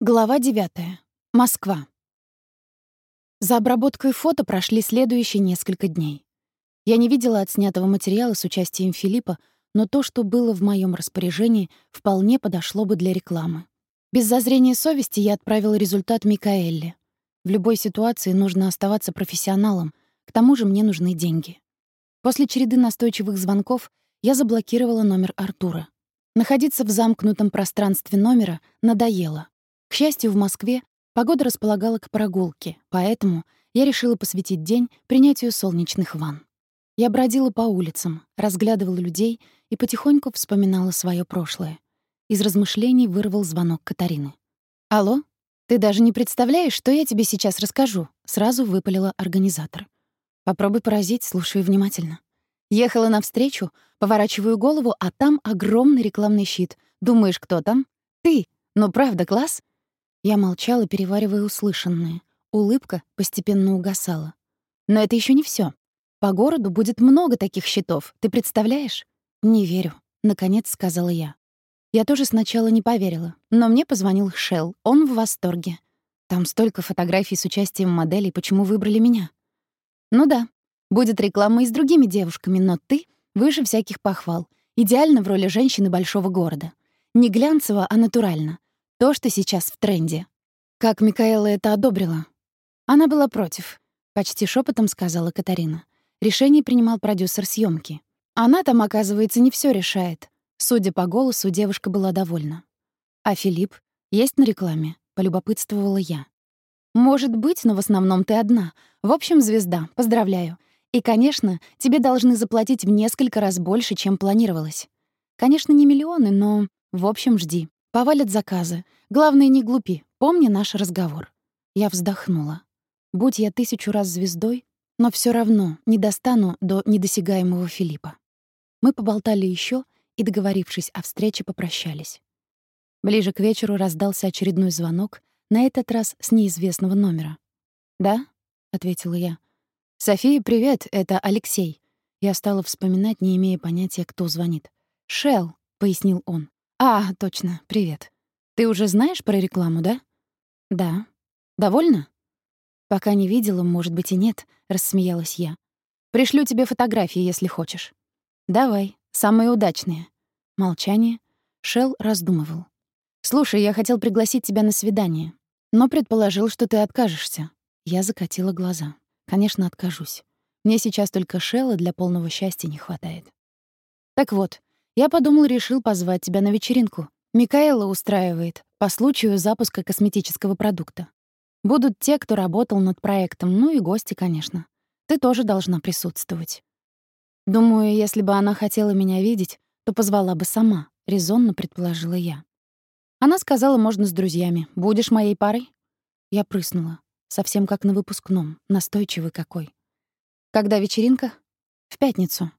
Глава 9. Москва. За обработкой фото прошли следующие несколько дней. Я не видела отснятого материала с участием Филиппа, но то, что было в моем распоряжении, вполне подошло бы для рекламы. Без зазрения совести я отправила результат Микаэлле. В любой ситуации нужно оставаться профессионалом, к тому же мне нужны деньги. После череды настойчивых звонков я заблокировала номер Артура. Находиться в замкнутом пространстве номера надоело. К счастью, в Москве погода располагала к прогулке, поэтому я решила посвятить день принятию солнечных ванн. Я бродила по улицам, разглядывала людей и потихоньку вспоминала свое прошлое. Из размышлений вырвал звонок Катарины. «Алло? Ты даже не представляешь, что я тебе сейчас расскажу», — сразу выпалила организатор. «Попробуй поразить, слушаю внимательно». Ехала навстречу, поворачиваю голову, а там огромный рекламный щит. Думаешь, кто там? Ты. Ну правда, класс? Я молчала, переваривая услышанное. Улыбка постепенно угасала. Но это еще не все. По городу будет много таких щитов, ты представляешь? Не верю, наконец сказала я. Я тоже сначала не поверила, но мне позвонил Шел. Он в восторге. Там столько фотографий с участием моделей, почему выбрали меня? Ну да, будет реклама и с другими девушками, но ты выше всяких похвал. Идеально в роли женщины большого города. Не глянцево, а натурально. То, что сейчас в тренде. Как Микаэла это одобрила? Она была против, почти шепотом сказала Катарина. Решение принимал продюсер съемки. Она там, оказывается, не все решает. Судя по голосу, девушка была довольна. А Филипп есть на рекламе, полюбопытствовала я. Может быть, но в основном ты одна. В общем, звезда. Поздравляю. И, конечно, тебе должны заплатить в несколько раз больше, чем планировалось. Конечно, не миллионы, но в общем, жди. Повалят заказы. Главное, не глупи. Помни наш разговор. Я вздохнула. Будь я тысячу раз звездой, но все равно не достану до недосягаемого Филиппа. Мы поболтали еще и, договорившись о встрече, попрощались. Ближе к вечеру раздался очередной звонок, на этот раз с неизвестного номера. «Да?» — ответила я. «София, привет, это Алексей». Я стала вспоминать, не имея понятия, кто звонит. «Шелл», — пояснил он. «А, точно, привет. Ты уже знаешь про рекламу, да?» «Да». «Довольна?» «Пока не видела, может быть, и нет», — рассмеялась я. «Пришлю тебе фотографии, если хочешь». «Давай, самые удачные». Молчание. Шел раздумывал. «Слушай, я хотел пригласить тебя на свидание, но предположил, что ты откажешься». Я закатила глаза. «Конечно, откажусь. Мне сейчас только Шелла для полного счастья не хватает». «Так вот, я подумал, решил позвать тебя на вечеринку. Микаэла устраивает по случаю запуска косметического продукта. Будут те, кто работал над проектом, ну и гости, конечно. Ты тоже должна присутствовать. Думаю, если бы она хотела меня видеть, то позвала бы сама, резонно предположила я. Она сказала, можно с друзьями. Будешь моей парой? Я прыснула, совсем как на выпускном, настойчивый какой. Когда вечеринка? В пятницу.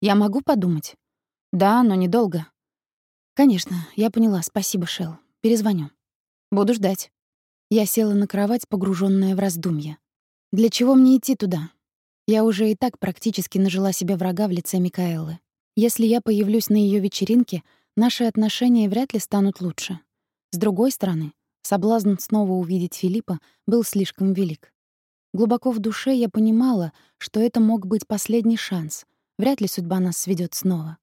Я могу подумать. Да, но недолго. Конечно, я поняла. Спасибо, Шел. Перезвоню. Буду ждать. Я села на кровать, погруженная в раздумья. Для чего мне идти туда? Я уже и так практически нажила себе врага в лице Микаэлы. Если я появлюсь на ее вечеринке, наши отношения вряд ли станут лучше. С другой стороны, соблазн снова увидеть Филиппа был слишком велик. Глубоко в душе я понимала, что это мог быть последний шанс. Вряд ли судьба нас сведет снова.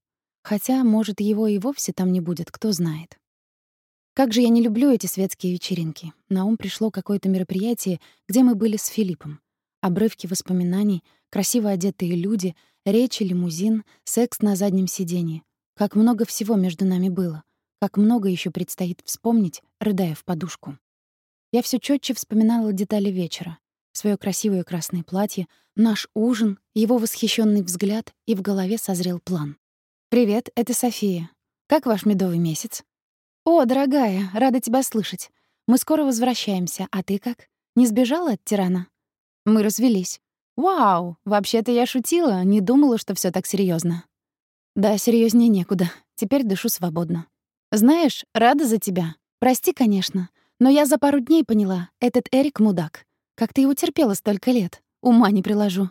Хотя, может, его и вовсе там не будет, кто знает. Как же я не люблю эти светские вечеринки. На ум пришло какое-то мероприятие, где мы были с Филиппом. Обрывки воспоминаний, красиво одетые люди, речи, лимузин, секс на заднем сиденье. Как много всего между нами было. Как много еще предстоит вспомнить, рыдая в подушку. Я все четче вспоминала детали вечера. Своё красивое красное платье, наш ужин, его восхищенный взгляд, и в голове созрел план. «Привет, это София. Как ваш медовый месяц?» «О, дорогая, рада тебя слышать. Мы скоро возвращаемся, а ты как? Не сбежала от тирана?» «Мы развелись». «Вау! Вообще-то я шутила, не думала, что всё так серьёзно». «Да, серьёзнее некуда. Теперь дышу свободно». «Знаешь, рада за тебя. Прости, конечно, но я за пару дней поняла, этот Эрик — мудак. Как ты его терпела столько лет? Ума не приложу».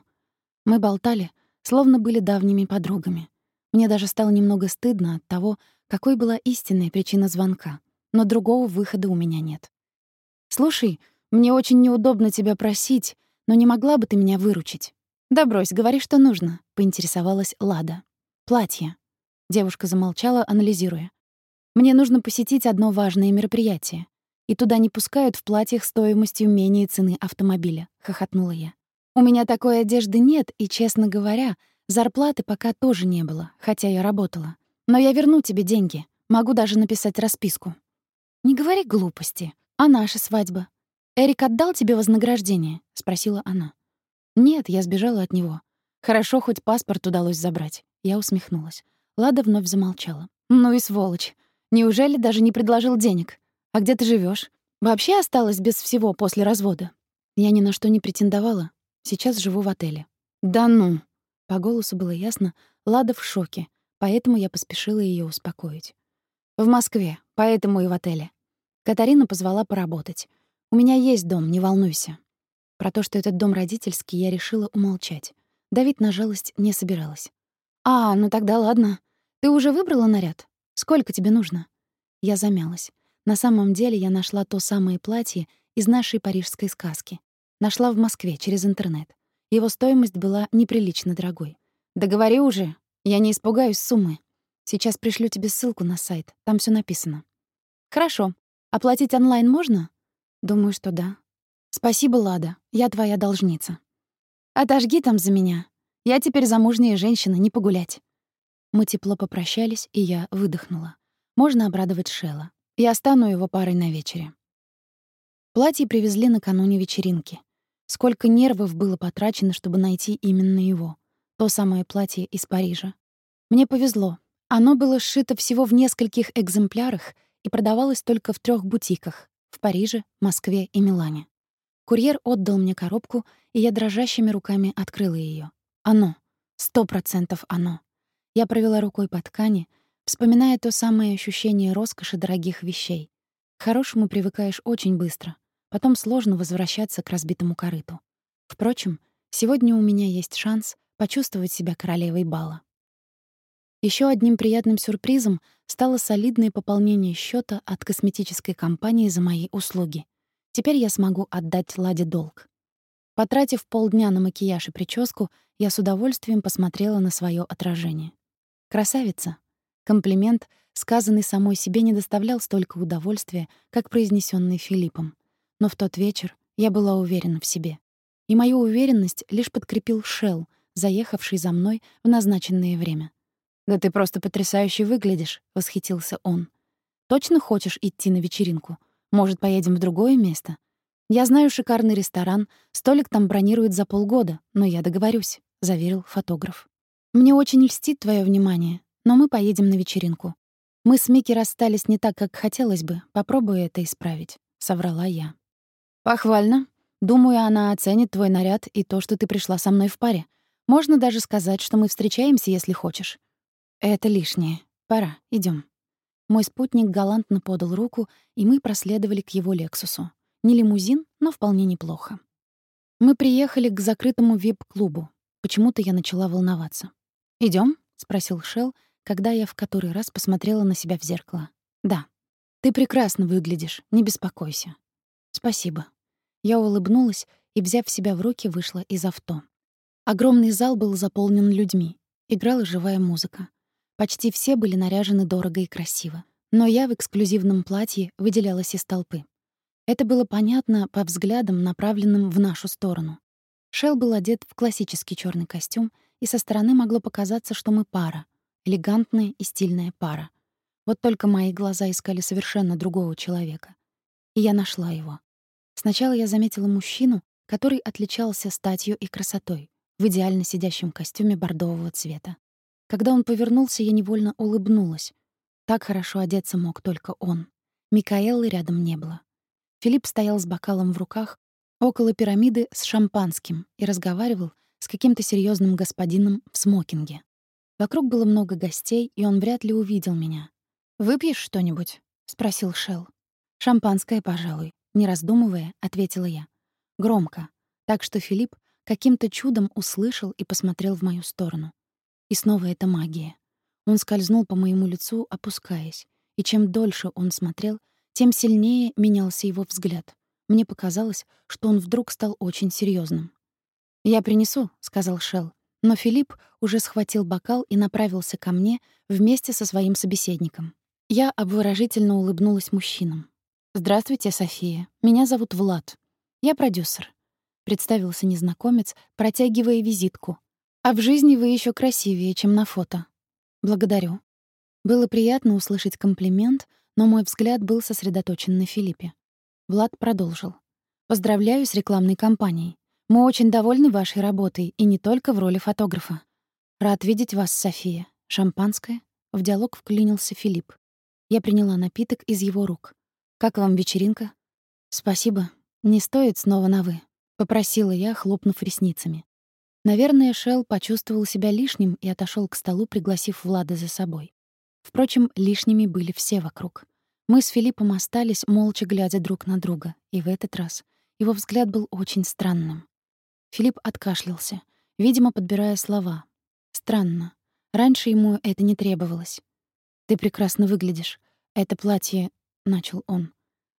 Мы болтали, словно были давними подругами. Мне даже стало немного стыдно от того, какой была истинная причина звонка, но другого выхода у меня нет. «Слушай, мне очень неудобно тебя просить, но не могла бы ты меня выручить?» «Да брось, говори, что нужно», — поинтересовалась Лада. «Платье». Девушка замолчала, анализируя. «Мне нужно посетить одно важное мероприятие. И туда не пускают в платьях стоимостью менее цены автомобиля», — хохотнула я. «У меня такой одежды нет, и, честно говоря, зарплаты пока тоже не было, хотя я работала. Но я верну тебе деньги. Могу даже написать расписку». «Не говори глупости. А наша свадьба? Эрик отдал тебе вознаграждение?» — спросила она. «Нет, я сбежала от него. Хорошо, хоть паспорт удалось забрать». Я усмехнулась. Лада вновь замолчала. «Ну и сволочь. Неужели даже не предложил денег? А где ты живешь? Вообще осталась без всего после развода?» Я ни на что не претендовала. Сейчас живу в отеле. «Да ну!» По голосу было ясно, Лада в шоке, поэтому я поспешила ее успокоить. «В Москве, поэтому и в отеле. Катарина позвала поработать. У меня есть дом, не волнуйся. Про то, что этот дом родительский, я решила умолчать. Давить на жалость не собиралась. «А, ну тогда ладно. Ты уже выбрала наряд? Сколько тебе нужно?» Я замялась. На самом деле я нашла то самое платье из нашей парижской сказки. Нашла в Москве через интернет. Его стоимость была неприлично дорогой. «Да уже, я не испугаюсь суммы. Сейчас пришлю тебе ссылку на сайт, там все написано». «Хорошо. Оплатить онлайн можно?» «Думаю, что да. Спасибо, Лада. Я твоя должница. Отожги там за меня. Я теперь замужняя женщина, не погулять. Мы тепло попрощались, и я выдохнула. Можно обрадовать Шелла. Я стану его парой на вечере. Платье привезли накануне вечеринки. Сколько нервов было потрачено, чтобы найти именно его. То самое платье из Парижа. Мне повезло. Оно было сшито всего в нескольких экземплярах и продавалось только в трех бутиках — в Париже, Москве и Милане. Курьер отдал мне коробку, и я дрожащими руками открыла ее. Оно. Сто процентов оно. Я провела рукой по ткани, вспоминая то самое ощущение роскоши дорогих вещей. К хорошему привыкаешь очень быстро. Потом сложно возвращаться к разбитому корыту. Впрочем, сегодня у меня есть шанс почувствовать себя королевой бала. Еще одним приятным сюрпризом стало солидное пополнение счета от косметической компании за мои услуги. Теперь я смогу отдать Ладе долг. Потратив полдня на макияж и прическу, я с удовольствием посмотрела на свое отражение. Красавица. Комплимент, сказанный самой себе, не доставлял столько удовольствия, как произнесенный Филиппом. Но в тот вечер я была уверена в себе. И мою уверенность лишь подкрепил Шелл, заехавший за мной в назначенное время. «Да ты просто потрясающе выглядишь», — восхитился он. «Точно хочешь идти на вечеринку? Может, поедем в другое место? Я знаю шикарный ресторан, столик там бронируют за полгода, но я договорюсь», — заверил фотограф. «Мне очень льстит твое внимание, но мы поедем на вечеринку. Мы с Микки расстались не так, как хотелось бы. Попробую это исправить», — соврала я. «Похвально. Думаю, она оценит твой наряд и то, что ты пришла со мной в паре. Можно даже сказать, что мы встречаемся, если хочешь». «Это лишнее. Пора, идем. Мой спутник галантно подал руку, и мы проследовали к его «Лексусу». Не лимузин, но вполне неплохо. Мы приехали к закрытому вип-клубу. Почему-то я начала волноваться. Идем? спросил Шел, когда я в который раз посмотрела на себя в зеркало. «Да. Ты прекрасно выглядишь, не беспокойся». «Спасибо». Я улыбнулась и, взяв себя в руки, вышла из авто. Огромный зал был заполнен людьми. Играла живая музыка. Почти все были наряжены дорого и красиво. Но я в эксклюзивном платье выделялась из толпы. Это было понятно по взглядам, направленным в нашу сторону. Шел был одет в классический черный костюм, и со стороны могло показаться, что мы пара. Элегантная и стильная пара. Вот только мои глаза искали совершенно другого человека. И я нашла его. Сначала я заметила мужчину, который отличался статью и красотой, в идеально сидящем костюме бордового цвета. Когда он повернулся, я невольно улыбнулась. Так хорошо одеться мог только он. Микаэлы рядом не было. Филипп стоял с бокалом в руках около пирамиды с шампанским и разговаривал с каким-то серьезным господином в смокинге. Вокруг было много гостей, и он вряд ли увидел меня. «Выпьешь что-нибудь?» — спросил Шел. «Шампанское, пожалуй», — не раздумывая, ответила я. Громко, так что Филипп каким-то чудом услышал и посмотрел в мою сторону. И снова эта магия. Он скользнул по моему лицу, опускаясь, и чем дольше он смотрел, тем сильнее менялся его взгляд. Мне показалось, что он вдруг стал очень серьезным. «Я принесу», — сказал Шел, но Филипп уже схватил бокал и направился ко мне вместе со своим собеседником. Я обворожительно улыбнулась мужчинам. «Здравствуйте, София. Меня зовут Влад. Я продюсер», — представился незнакомец, протягивая визитку. «А в жизни вы еще красивее, чем на фото». «Благодарю». Было приятно услышать комплимент, но мой взгляд был сосредоточен на Филиппе. Влад продолжил. «Поздравляю с рекламной кампанией. Мы очень довольны вашей работой, и не только в роли фотографа. Рад видеть вас, София. Шампанское?» В диалог вклинился Филипп. Я приняла напиток из его рук. «Как вам вечеринка?» «Спасибо. Не стоит снова на «вы», — попросила я, хлопнув ресницами. Наверное, Шел почувствовал себя лишним и отошел к столу, пригласив Влада за собой. Впрочем, лишними были все вокруг. Мы с Филиппом остались, молча глядя друг на друга, и в этот раз его взгляд был очень странным. Филипп откашлялся, видимо, подбирая слова. Странно. Раньше ему это не требовалось. «Ты прекрасно выглядишь. Это платье...» — начал он.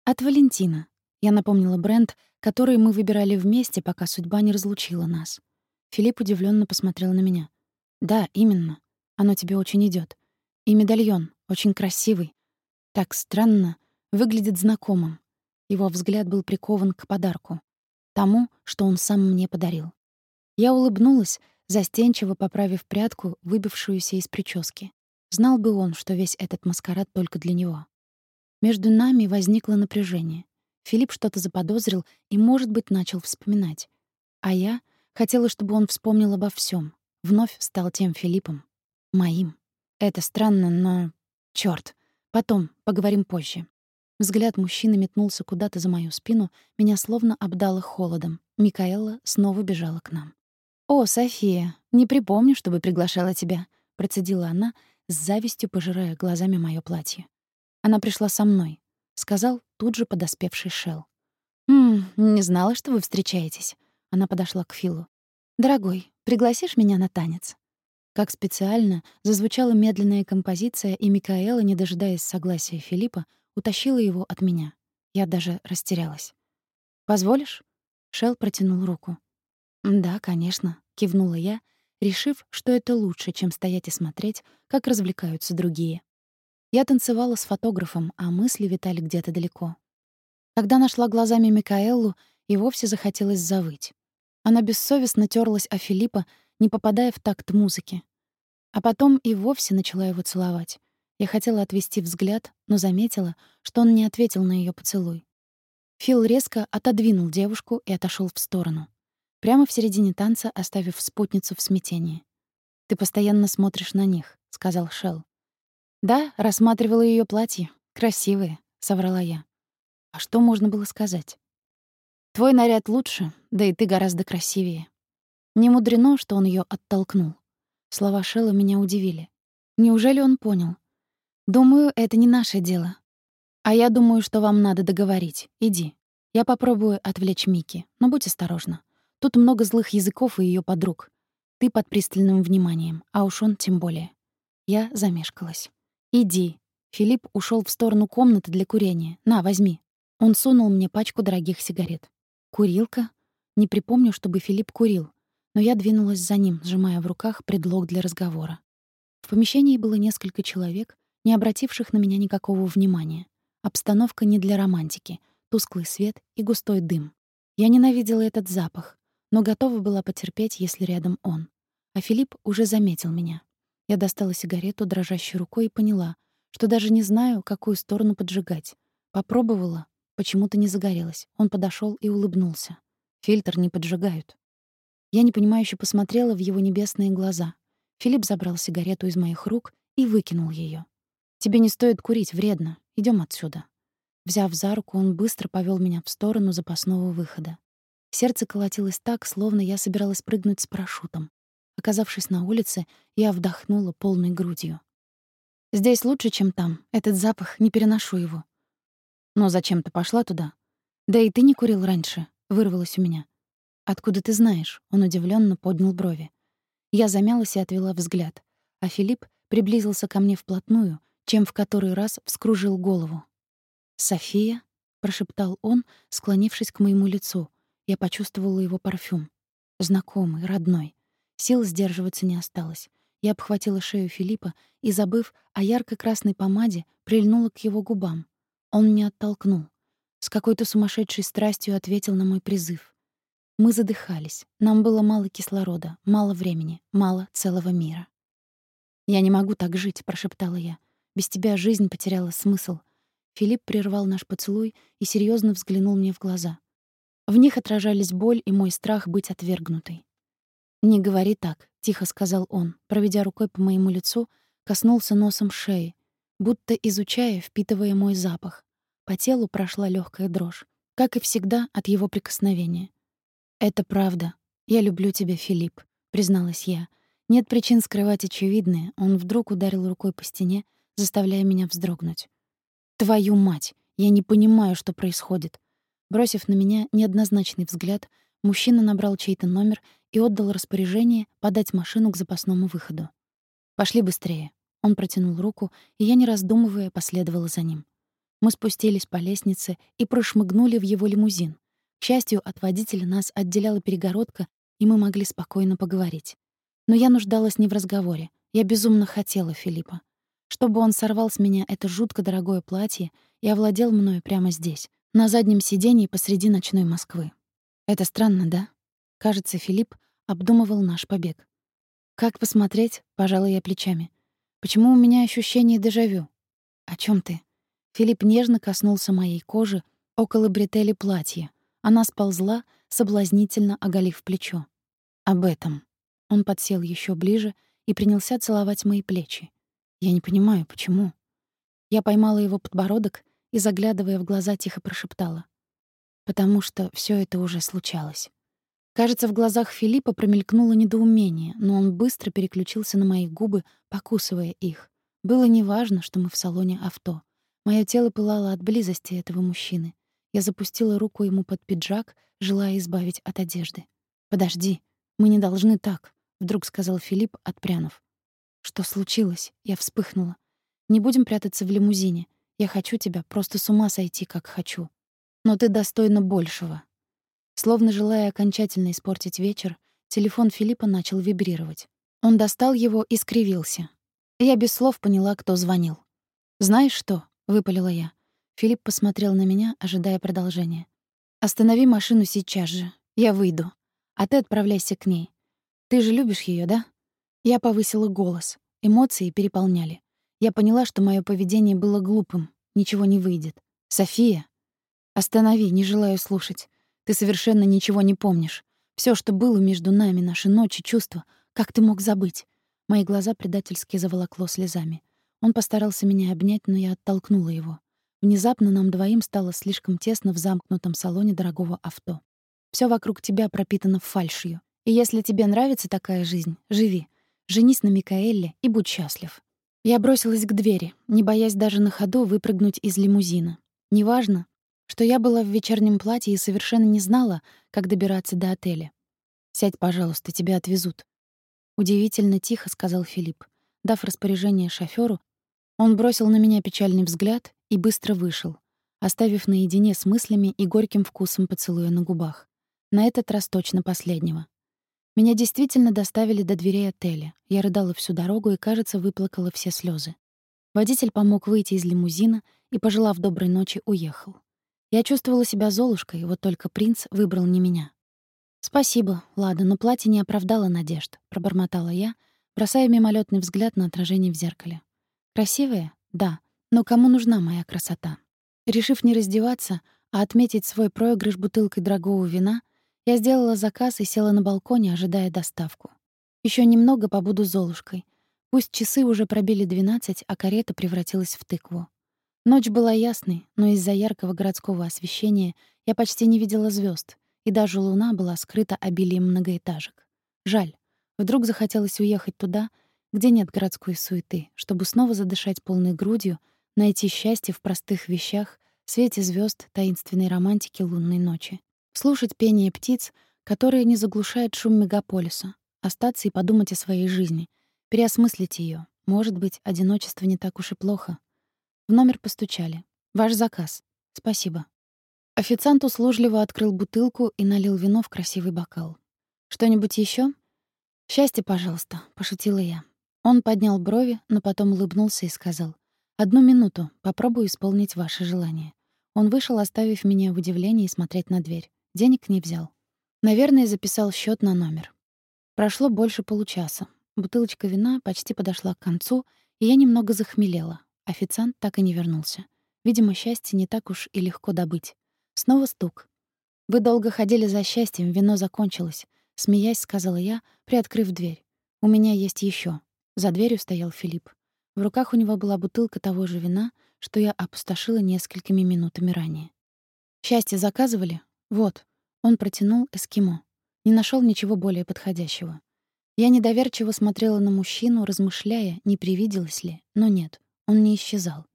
«От Валентина». Я напомнила бренд, который мы выбирали вместе, пока судьба не разлучила нас. Филипп удивленно посмотрел на меня. «Да, именно. Оно тебе очень идет. И медальон, очень красивый. Так странно, выглядит знакомым. Его взгляд был прикован к подарку тому, что он сам мне подарил. Я улыбнулась, застенчиво поправив прядку, выбившуюся из прически. Знал бы он, что весь этот маскарад только для него. Между нами возникло напряжение. Филипп что-то заподозрил и, может быть, начал вспоминать. А я хотела, чтобы он вспомнил обо всем. Вновь стал тем Филиппом. Моим. Это странно, но... Чёрт. Потом, поговорим позже. Взгляд мужчины метнулся куда-то за мою спину, меня словно обдало холодом. Микаэла снова бежала к нам. «О, София, не припомню, чтобы приглашала тебя», — процедила она, с завистью пожирая глазами моё платье. «Она пришла со мной», — сказал тут же подоспевший Шел. «Ммм, не знала, что вы встречаетесь». Она подошла к Филу. «Дорогой, пригласишь меня на танец?» Как специально зазвучала медленная композиция, и Микаэла, не дожидаясь согласия Филиппа, утащила его от меня. Я даже растерялась. «Позволишь?» Шел протянул руку. «Да, конечно», — кивнула я, решив, что это лучше, чем стоять и смотреть, как развлекаются другие. Я танцевала с фотографом, а мысли витали где-то далеко. Когда нашла глазами Микаэллу, и вовсе захотелось завыть. Она бессовестно терлась о Филиппа, не попадая в такт музыки. А потом и вовсе начала его целовать. Я хотела отвести взгляд, но заметила, что он не ответил на ее поцелуй. Фил резко отодвинул девушку и отошел в сторону. Прямо в середине танца, оставив спутницу в смятении. «Ты постоянно смотришь на них», — сказал Шел. «Да, рассматривала ее платье. Красивые», — соврала я. А что можно было сказать? «Твой наряд лучше, да и ты гораздо красивее». Не мудрено, что он ее оттолкнул. Слова Шелла меня удивили. Неужели он понял? Думаю, это не наше дело. А я думаю, что вам надо договорить. Иди. Я попробую отвлечь Мики, но будь осторожна. Тут много злых языков и ее подруг. Ты под пристальным вниманием, а уж он тем более. Я замешкалась. Иди. Филипп ушел в сторону комнаты для курения. На, возьми. Он сунул мне пачку дорогих сигарет. Курилка? Не припомню, чтобы Филипп курил, но я двинулась за ним, сжимая в руках предлог для разговора. В помещении было несколько человек, не обративших на меня никакого внимания. Обстановка не для романтики, тусклый свет и густой дым. Я ненавидела этот запах, но готова была потерпеть, если рядом он. А Филипп уже заметил меня. Я достала сигарету дрожащей рукой и поняла, что даже не знаю, какую сторону поджигать. Попробовала, почему-то не загорелась. Он подошел и улыбнулся. Фильтр не поджигают. Я непонимающе посмотрела в его небесные глаза. Филипп забрал сигарету из моих рук и выкинул ее. Тебе не стоит курить, вредно. Идем отсюда. Взяв за руку, он быстро повел меня в сторону запасного выхода. Сердце колотилось так, словно я собиралась прыгнуть с парашютом. Оказавшись на улице, я вдохнула полной грудью. Здесь лучше, чем там. Этот запах, не переношу его. Но зачем ты пошла туда? Да и ты не курил раньше, вырвалось у меня. Откуда ты знаешь? Он удивленно поднял брови. Я замялась и отвела взгляд, а Филипп приблизился ко мне вплотную, чем в который раз вскружил голову. «София?» — прошептал он, склонившись к моему лицу. Я почувствовала его парфюм. Знакомый, родной. Сил сдерживаться не осталось. Я обхватила шею Филиппа и, забыв о ярко-красной помаде, прильнула к его губам. Он меня оттолкнул. С какой-то сумасшедшей страстью ответил на мой призыв. Мы задыхались. Нам было мало кислорода, мало времени, мало целого мира. «Я не могу так жить», — прошептала я. «Без тебя жизнь потеряла смысл». Филипп прервал наш поцелуй и серьезно взглянул мне в глаза. В них отражались боль и мой страх быть отвергнутой. «Не говори так», — тихо сказал он, проведя рукой по моему лицу, коснулся носом шеи, будто изучая, впитывая мой запах. По телу прошла легкая дрожь, как и всегда от его прикосновения. «Это правда. Я люблю тебя, Филипп», — призналась я. Нет причин скрывать очевидное. Он вдруг ударил рукой по стене, заставляя меня вздрогнуть. «Твою мать! Я не понимаю, что происходит». Бросив на меня неоднозначный взгляд, мужчина набрал чей-то номер и отдал распоряжение подать машину к запасному выходу. «Пошли быстрее». Он протянул руку, и я, не раздумывая, последовала за ним. Мы спустились по лестнице и прошмыгнули в его лимузин. К счастью, от водителя нас отделяла перегородка, и мы могли спокойно поговорить. Но я нуждалась не в разговоре. Я безумно хотела Филиппа. Чтобы он сорвал с меня это жутко дорогое платье и овладел мною прямо здесь, на заднем сиденье посреди ночной Москвы. Это странно, да? Кажется, Филипп обдумывал наш побег. Как посмотреть, пожалуй, я плечами. Почему у меня ощущение дежавю? О чем ты? Филипп нежно коснулся моей кожи около бретели платья, она сползла, соблазнительно оголив плечо. Об этом. Он подсел еще ближе и принялся целовать мои плечи. Я не понимаю, почему. Я поймала его подбородок и, заглядывая в глаза, тихо прошептала. Потому что все это уже случалось. Кажется, в глазах Филиппа промелькнуло недоумение, но он быстро переключился на мои губы, покусывая их. Было неважно, что мы в салоне авто. Моё тело пылало от близости этого мужчины. Я запустила руку ему под пиджак, желая избавить от одежды. «Подожди, мы не должны так», — вдруг сказал Филипп, отпрянув. «Что случилось?» — я вспыхнула. «Не будем прятаться в лимузине. Я хочу тебя, просто с ума сойти, как хочу. Но ты достойна большего». Словно желая окончательно испортить вечер, телефон Филиппа начал вибрировать. Он достал его и скривился. Я без слов поняла, кто звонил. «Знаешь что?» — выпалила я. Филипп посмотрел на меня, ожидая продолжения. «Останови машину сейчас же. Я выйду. А ты отправляйся к ней. Ты же любишь ее, да?» Я повысила голос. Эмоции переполняли. Я поняла, что мое поведение было глупым. Ничего не выйдет. «София!» «Останови, не желаю слушать. Ты совершенно ничего не помнишь. Все, что было между нами, наши ночи, чувства. Как ты мог забыть?» Мои глаза предательски заволокло слезами. Он постарался меня обнять, но я оттолкнула его. Внезапно нам двоим стало слишком тесно в замкнутом салоне дорогого авто. Все вокруг тебя пропитано фальшью. И если тебе нравится такая жизнь, живи. Женись на Микаэле и будь счастлив. Я бросилась к двери, не боясь даже на ходу выпрыгнуть из лимузина. Неважно, что я была в вечернем платье и совершенно не знала, как добираться до отеля. «Сядь, пожалуйста, тебя отвезут». Удивительно тихо сказал Филипп. Дав распоряжение шофёру, он бросил на меня печальный взгляд и быстро вышел, оставив наедине с мыслями и горьким вкусом поцелуя на губах. На этот раз точно последнего. Меня действительно доставили до дверей отеля. Я рыдала всю дорогу и, кажется, выплакала все слезы. Водитель помог выйти из лимузина и, пожелав доброй ночи, уехал. Я чувствовала себя Золушкой, вот только принц выбрал не меня. «Спасибо, Лада, но платье не оправдало надежд», — пробормотала я, бросая мимолетный взгляд на отражение в зеркале. «Красивое? Да. Но кому нужна моя красота? Решив не раздеваться, а отметить свой проигрыш бутылкой дорогого вина, я сделала заказ и села на балконе, ожидая доставку. Еще немного побуду Золушкой. Пусть часы уже пробили двенадцать, а карета превратилась в тыкву. Ночь была ясной, но из-за яркого городского освещения я почти не видела звезд, и даже луна была скрыта обилием многоэтажек. Жаль. Вдруг захотелось уехать туда, где нет городской суеты, чтобы снова задышать полной грудью — найти счастье в простых вещах, свете звезд, таинственной романтики лунной ночи. Слушать пение птиц, которые не заглушают шум мегаполиса, остаться и подумать о своей жизни, переосмыслить ее. Может быть, одиночество не так уж и плохо. В номер постучали. «Ваш заказ». «Спасибо». Официант услужливо открыл бутылку и налил вино в красивый бокал. «Что-нибудь еще? «Счастье, пожалуйста», — пошутила я. Он поднял брови, но потом улыбнулся и сказал. «Одну минуту, попробую исполнить ваше желание». Он вышел, оставив меня в удивлении смотреть на дверь. Денег не взял. Наверное, записал счет на номер. Прошло больше получаса. Бутылочка вина почти подошла к концу, и я немного захмелела. Официант так и не вернулся. Видимо, счастье не так уж и легко добыть. Снова стук. «Вы долго ходили за счастьем, вино закончилось», — смеясь, сказала я, приоткрыв дверь. «У меня есть еще. За дверью стоял Филипп. В руках у него была бутылка того же вина, что я опустошила несколькими минутами ранее. «Счастье заказывали? Вот». Он протянул эскимо. Не нашел ничего более подходящего. Я недоверчиво смотрела на мужчину, размышляя, не привиделось ли, но нет, он не исчезал.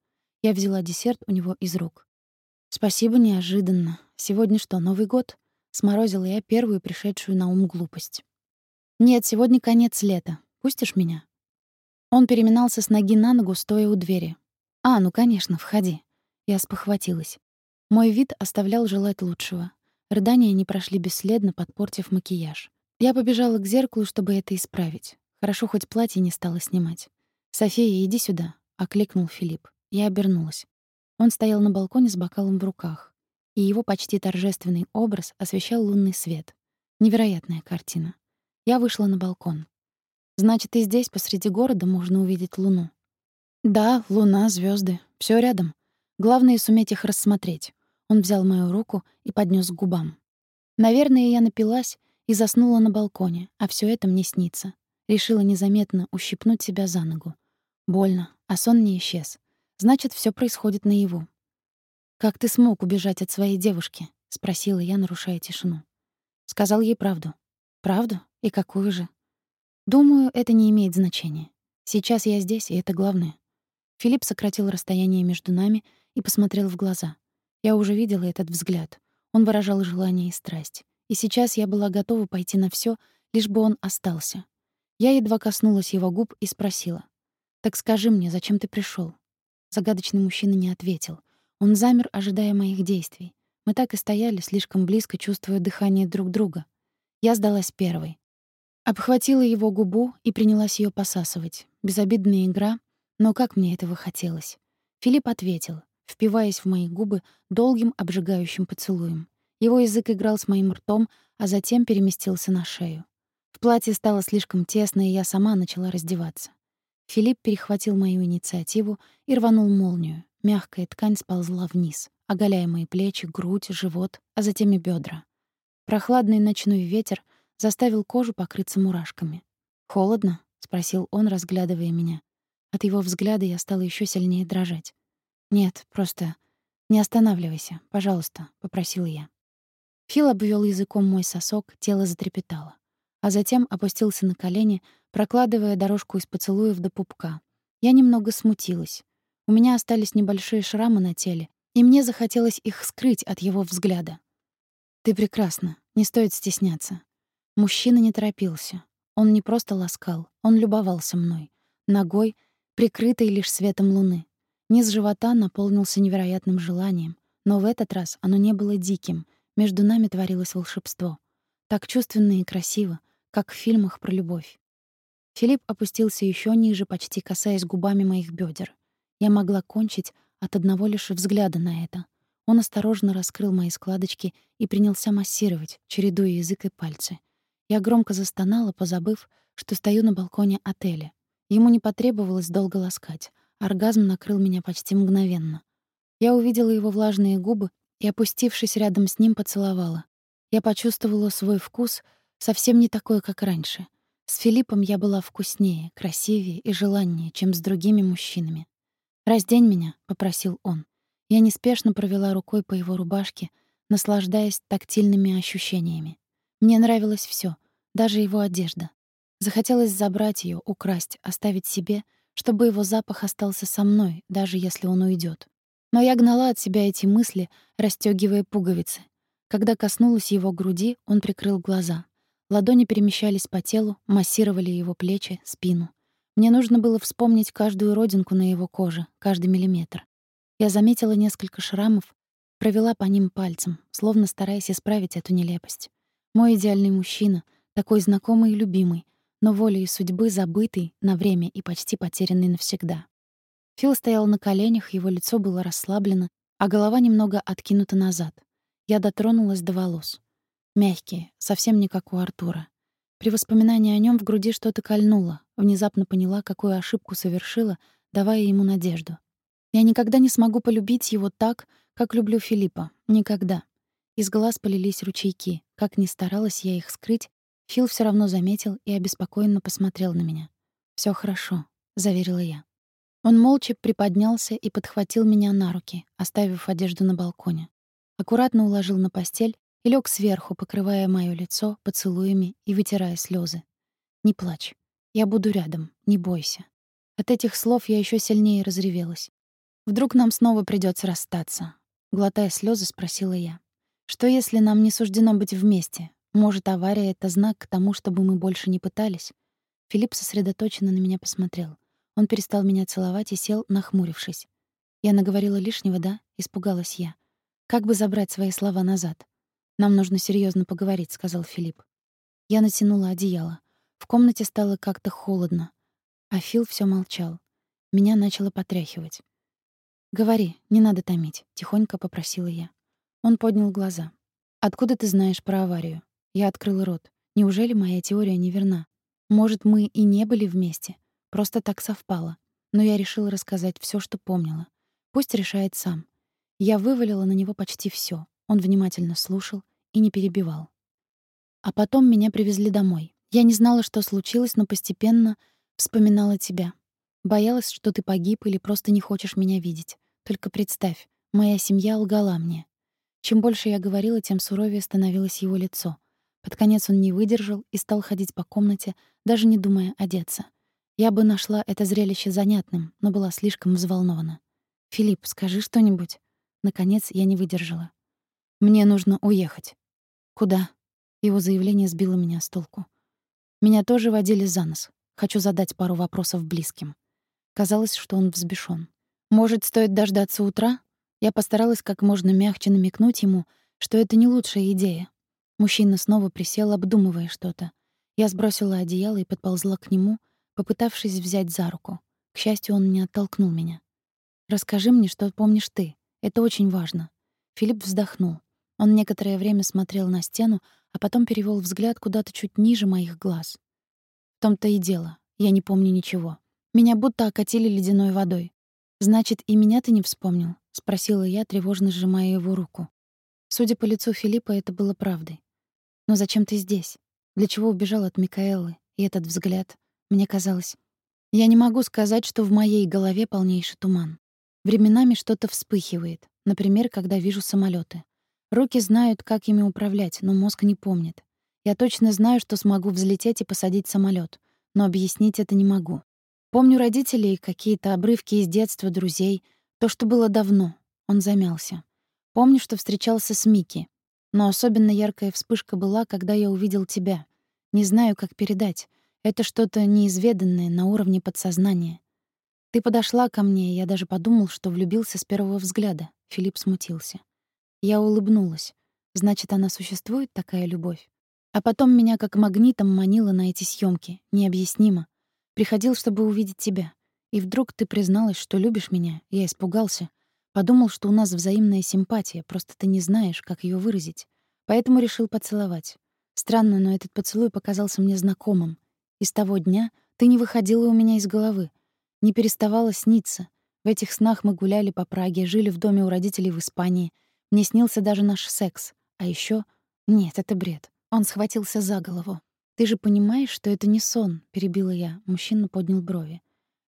Я взяла десерт у него из рук. «Спасибо неожиданно. Сегодня что, Новый год?» — сморозила я первую пришедшую на ум глупость. «Нет, сегодня конец лета. Пустишь меня?» Он переминался с ноги на ногу, стоя у двери. «А, ну, конечно, входи». Я спохватилась. Мой вид оставлял желать лучшего. Рыдания не прошли бесследно, подпортив макияж. Я побежала к зеркалу, чтобы это исправить. Хорошо, хоть платье не стала снимать. «София, иди сюда», — окликнул Филипп. Я обернулась. Он стоял на балконе с бокалом в руках, и его почти торжественный образ освещал лунный свет. Невероятная картина. Я вышла на балкон. Значит, и здесь, посреди города, можно увидеть луну. Да, луна, звезды, все рядом. Главное — суметь их рассмотреть. Он взял мою руку и поднес к губам. Наверное, я напилась и заснула на балконе, а все это мне снится. Решила незаметно ущипнуть себя за ногу. Больно, а сон не исчез. Значит, все происходит наяву. «Как ты смог убежать от своей девушки?» — спросила я, нарушая тишину. Сказал ей правду. «Правду? И какую же?» «Думаю, это не имеет значения. Сейчас я здесь, и это главное». Филипп сократил расстояние между нами и посмотрел в глаза. Я уже видела этот взгляд. Он выражал желание и страсть. И сейчас я была готова пойти на все, лишь бы он остался. Я едва коснулась его губ и спросила. «Так скажи мне, зачем ты пришел? Загадочный мужчина не ответил. Он замер, ожидая моих действий. Мы так и стояли, слишком близко, чувствуя дыхание друг друга. Я сдалась первой. Обхватила его губу и принялась ее посасывать. Безобидная игра, но как мне этого хотелось. Филипп ответил, впиваясь в мои губы долгим обжигающим поцелуем. Его язык играл с моим ртом, а затем переместился на шею. В платье стало слишком тесно, и я сама начала раздеваться. Филипп перехватил мою инициативу и рванул молнию. Мягкая ткань сползла вниз, оголяя мои плечи, грудь, живот, а затем и бедра. Прохладный ночной ветер заставил кожу покрыться мурашками. «Холодно?» — спросил он, разглядывая меня. От его взгляда я стала еще сильнее дрожать. «Нет, просто не останавливайся, пожалуйста», — попросила я. Фил обвел языком мой сосок, тело затрепетало а затем опустился на колени, прокладывая дорожку из поцелуев до пупка. Я немного смутилась. У меня остались небольшие шрамы на теле, и мне захотелось их скрыть от его взгляда. «Ты прекрасна, не стоит стесняться». Мужчина не торопился. Он не просто ласкал, он любовался мной. Ногой, прикрытой лишь светом луны. Низ живота наполнился невероятным желанием, но в этот раз оно не было диким, между нами творилось волшебство. Так чувственно и красиво, как в фильмах про любовь. Филипп опустился еще ниже, почти касаясь губами моих бедер. Я могла кончить от одного лишь взгляда на это. Он осторожно раскрыл мои складочки и принялся массировать, чередуя язык и пальцы. Я громко застонала, позабыв, что стою на балконе отеля. Ему не потребовалось долго ласкать. Оргазм накрыл меня почти мгновенно. Я увидела его влажные губы и, опустившись рядом с ним, поцеловала. Я почувствовала свой вкус — Совсем не такой, как раньше. С Филиппом я была вкуснее, красивее и желаннее, чем с другими мужчинами. «Раздень меня», — попросил он. Я неспешно провела рукой по его рубашке, наслаждаясь тактильными ощущениями. Мне нравилось все, даже его одежда. Захотелось забрать ее, украсть, оставить себе, чтобы его запах остался со мной, даже если он уйдет. Но я гнала от себя эти мысли, расстегивая пуговицы. Когда коснулась его груди, он прикрыл глаза. Ладони перемещались по телу, массировали его плечи, спину. Мне нужно было вспомнить каждую родинку на его коже, каждый миллиметр. Я заметила несколько шрамов, Провела по ним пальцем, словно стараясь исправить эту нелепость. Мой идеальный мужчина, такой знакомый и любимый, но волей судьбы забытый на время и почти потерянный навсегда. Фил стоял на коленях, его лицо было расслаблено, а голова немного откинута назад. Я дотронулась до волос. Мягкие, совсем не как у Артура. При воспоминании о нем в груди что-то кольнуло. Внезапно поняла, какую ошибку совершила, давая ему надежду. Я никогда не смогу полюбить его так, как люблю Филиппа. Никогда. Из глаз полились ручейки. Как ни старалась я их скрыть, Фил все равно заметил и обеспокоенно посмотрел на меня. Все хорошо», — заверила я. Он молча приподнялся и подхватил меня на руки, оставив одежду на балконе. Аккуратно уложил на постель и лег сверху, покрывая моё лицо поцелуями и вытирая слезы. «Не плачь. Я буду рядом. Не бойся». От этих слов я еще сильнее разревелась. Вдруг нам снова придется расстаться. Глотая слезы, спросила я. Что если нам не суждено быть вместе? Может, авария — это знак к тому, чтобы мы больше не пытались? Филипп сосредоточенно на меня посмотрел. Он перестал меня целовать и сел, нахмурившись. Я наговорила лишнего, да? Испугалась я. Как бы забрать свои слова назад? Нам нужно серьезно поговорить, сказал Филипп. Я натянула одеяло. В комнате стало как-то холодно. А Фил все молчал. Меня начало потряхивать. «Говори, не надо томить», — тихонько попросила я. Он поднял глаза. «Откуда ты знаешь про аварию?» Я открыла рот. Неужели моя теория неверна? Может, мы и не были вместе? Просто так совпало. Но я решила рассказать все, что помнила. Пусть решает сам. Я вывалила на него почти все. Он внимательно слушал и не перебивал. А потом меня привезли домой. Я не знала, что случилось, но постепенно вспоминала тебя. Боялась, что ты погиб или просто не хочешь меня видеть. Только представь, моя семья лгала мне. Чем больше я говорила, тем суровее становилось его лицо. Под конец он не выдержал и стал ходить по комнате, даже не думая одеться. Я бы нашла это зрелище занятным, но была слишком взволнована. «Филипп, скажи что-нибудь». Наконец я не выдержала. «Мне нужно уехать». «Куда?» Его заявление сбило меня с толку. Меня тоже водили за нос. Хочу задать пару вопросов близким. Казалось, что он взбешён. Может, стоит дождаться утра? Я постаралась как можно мягче намекнуть ему, что это не лучшая идея. Мужчина снова присел, обдумывая что-то. Я сбросила одеяло и подползла к нему, попытавшись взять за руку. К счастью, он не оттолкнул меня. «Расскажи мне, что помнишь ты. Это очень важно». Филипп вздохнул. Он некоторое время смотрел на стену, а потом перевёл взгляд куда-то чуть ниже моих глаз. В том-то и дело. Я не помню ничего. Меня будто окатили ледяной водой. «Значит, и меня ты не вспомнил?» — спросила я, тревожно сжимая его руку. Судя по лицу Филиппа, это было правдой. «Но зачем ты здесь? Для чего убежал от Микаэлы? И этот взгляд? Мне казалось...» Я не могу сказать, что в моей голове полнейший туман. Временами что-то вспыхивает, например, когда вижу самолеты. Руки знают, как ими управлять, но мозг не помнит. Я точно знаю, что смогу взлететь и посадить самолет, но объяснить это не могу. Помню родителей, какие-то обрывки из детства, друзей, то, что было давно. Он замялся. Помню, что встречался с Мики. Но особенно яркая вспышка была, когда я увидел тебя. Не знаю, как передать. Это что-то неизведанное на уровне подсознания. Ты подошла ко мне, и я даже подумал, что влюбился с первого взгляда. Филипп смутился. Я улыбнулась. Значит, она существует, такая любовь? А потом меня как магнитом манило на эти съемки, необъяснимо. Приходил, чтобы увидеть тебя. И вдруг ты призналась, что любишь меня. Я испугался. Подумал, что у нас взаимная симпатия, просто ты не знаешь, как ее выразить. Поэтому решил поцеловать. Странно, но этот поцелуй показался мне знакомым. И с того дня ты не выходила у меня из головы. Не переставала сниться. В этих снах мы гуляли по Праге, жили в доме у родителей в Испании. Мне снился даже наш секс. А еще Нет, это бред. Он схватился за голову. «Ты же понимаешь, что это не сон», — перебила я. Мужчина поднял брови.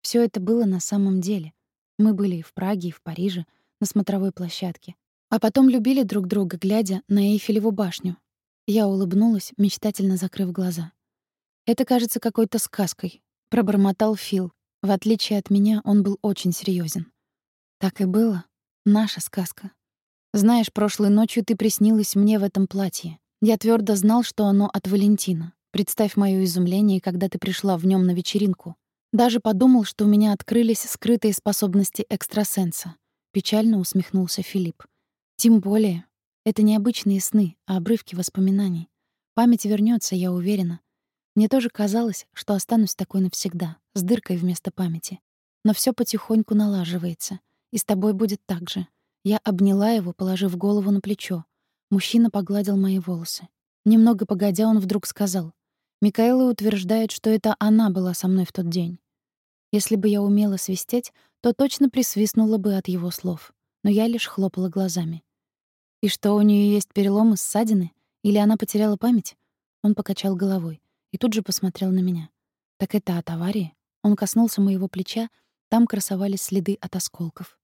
Все это было на самом деле. Мы были и в Праге, и в Париже, на смотровой площадке. А потом любили друг друга, глядя на Эйфелеву башню. Я улыбнулась, мечтательно закрыв глаза. «Это кажется какой-то сказкой», — пробормотал Фил. В отличие от меня, он был очень серьезен. «Так и было. Наша сказка. Знаешь, прошлой ночью ты приснилась мне в этом платье. Я твердо знал, что оно от Валентина. Представь моё изумление, когда ты пришла в нём на вечеринку. Даже подумал, что у меня открылись скрытые способности экстрасенса. Печально усмехнулся Филипп. Тем более, это не обычные сны, а обрывки воспоминаний. Память вернется, я уверена. Мне тоже казалось, что останусь такой навсегда, с дыркой вместо памяти. Но все потихоньку налаживается, и с тобой будет так же. Я обняла его, положив голову на плечо. Мужчина погладил мои волосы. Немного погодя, он вдруг сказал: "Микаэла утверждает, что это она была со мной в тот день. Если бы я умела свистеть, то точно присвистнула бы от его слов. Но я лишь хлопала глазами. И что у нее есть переломы, ссадины? Или она потеряла память? Он покачал головой и тут же посмотрел на меня. Так это от аварии? Он коснулся моего плеча, там красовались следы от осколков.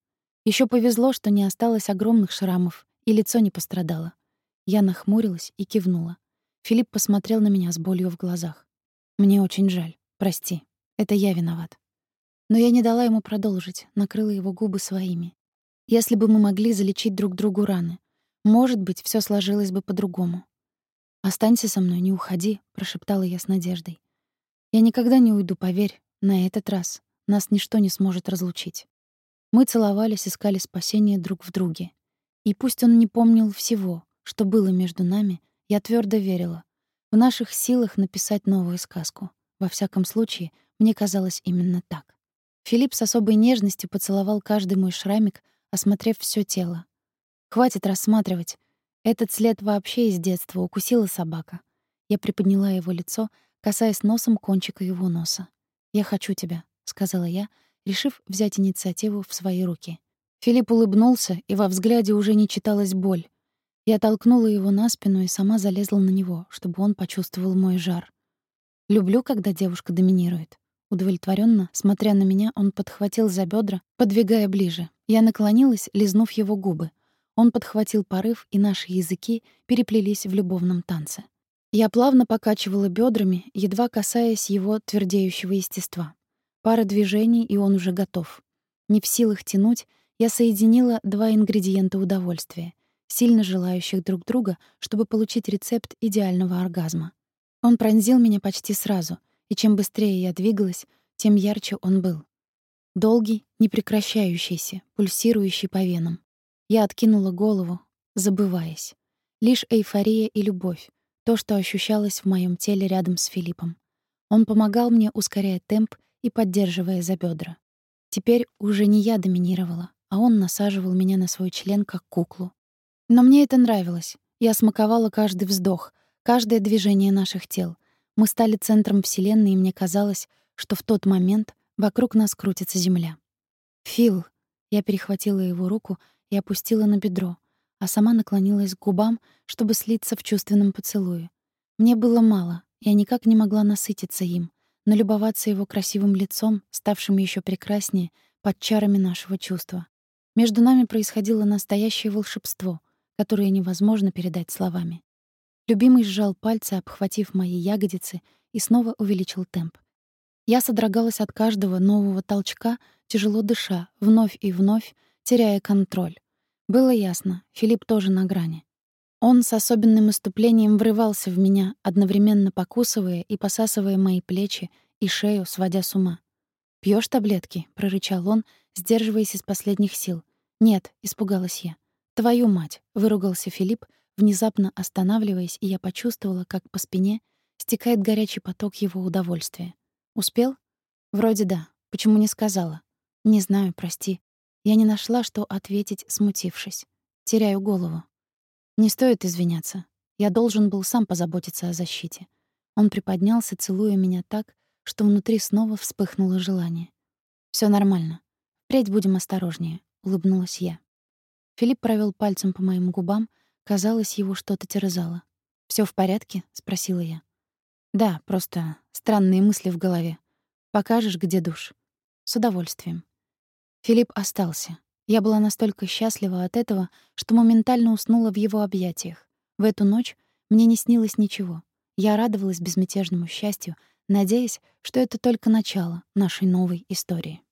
Еще повезло, что не осталось огромных шрамов, и лицо не пострадало. Я нахмурилась и кивнула. Филипп посмотрел на меня с болью в глазах. «Мне очень жаль. Прости. Это я виноват». Но я не дала ему продолжить, накрыла его губы своими. Если бы мы могли залечить друг другу раны, может быть, все сложилось бы по-другому. «Останься со мной, не уходи», — прошептала я с надеждой. «Я никогда не уйду, поверь, на этот раз. Нас ничто не сможет разлучить». Мы целовались, искали спасения друг в друге. И пусть он не помнил всего, что было между нами, я твердо верила. В наших силах написать новую сказку. Во всяком случае, мне казалось именно так. Филипп с особой нежностью поцеловал каждый мой шрамик, осмотрев все тело. Хватит рассматривать. Этот след вообще из детства укусила собака. Я приподняла его лицо, касаясь носом кончика его носа. «Я хочу тебя», — сказала я, решив взять инициативу в свои руки. Филипп улыбнулся, и во взгляде уже не читалась боль. Я толкнула его на спину и сама залезла на него, чтобы он почувствовал мой жар. Люблю, когда девушка доминирует. Удовлетворенно, смотря на меня, он подхватил за бедра, подвигая ближе. Я наклонилась, лизнув его губы. Он подхватил порыв, и наши языки переплелись в любовном танце. Я плавно покачивала бедрами, едва касаясь его твердеющего естества. Пара движений, и он уже готов. Не в силах тянуть, я соединила два ингредиента удовольствия, сильно желающих друг друга, чтобы получить рецепт идеального оргазма. Он пронзил меня почти сразу, и чем быстрее я двигалась, тем ярче он был. Долгий, непрекращающийся, пульсирующий по венам. Я откинула голову, забываясь. Лишь эйфория и любовь, то, что ощущалось в моем теле рядом с Филиппом. Он помогал мне, ускоряя темп и поддерживая за бедра. Теперь уже не я доминировала, а он насаживал меня на свой член как куклу. Но мне это нравилось. Я смаковала каждый вздох, каждое движение наших тел. Мы стали центром Вселенной, и мне казалось, что в тот момент вокруг нас крутится Земля. «Фил!» Я перехватила его руку и опустила на бедро, а сама наклонилась к губам, чтобы слиться в чувственном поцелуе. Мне было мало, я никак не могла насытиться им, но любоваться его красивым лицом, ставшим еще прекраснее под чарами нашего чувства. Между нами происходило настоящее волшебство, которое невозможно передать словами. Любимый сжал пальцы, обхватив мои ягодицы, и снова увеличил темп. Я содрогалась от каждого нового толчка, тяжело дыша, вновь и вновь, теряя контроль. Было ясно, Филипп тоже на грани. Он с особенным иступлением врывался в меня, одновременно покусывая и посасывая мои плечи и шею, сводя с ума. Пьешь таблетки?» — прорычал он, сдерживаясь из последних сил. «Нет», — испугалась я. «Твою мать!» — выругался Филипп, внезапно останавливаясь, и я почувствовала, как по спине стекает горячий поток его удовольствия. «Успел?» «Вроде да. Почему не сказала?» «Не знаю, прости. Я не нашла, что ответить, смутившись. Теряю голову. Не стоит извиняться. Я должен был сам позаботиться о защите. Он приподнялся, целуя меня так, что внутри снова вспыхнуло желание. Все нормально. Впредь будем осторожнее», — улыбнулась я. Филипп провел пальцем по моим губам, казалось, его что-то терзало. Все в порядке?» — спросила я. «Да, просто странные мысли в голове. Покажешь, где душ?» «С удовольствием». Филипп остался. Я была настолько счастлива от этого, что моментально уснула в его объятиях. В эту ночь мне не снилось ничего. Я радовалась безмятежному счастью, надеясь, что это только начало нашей новой истории.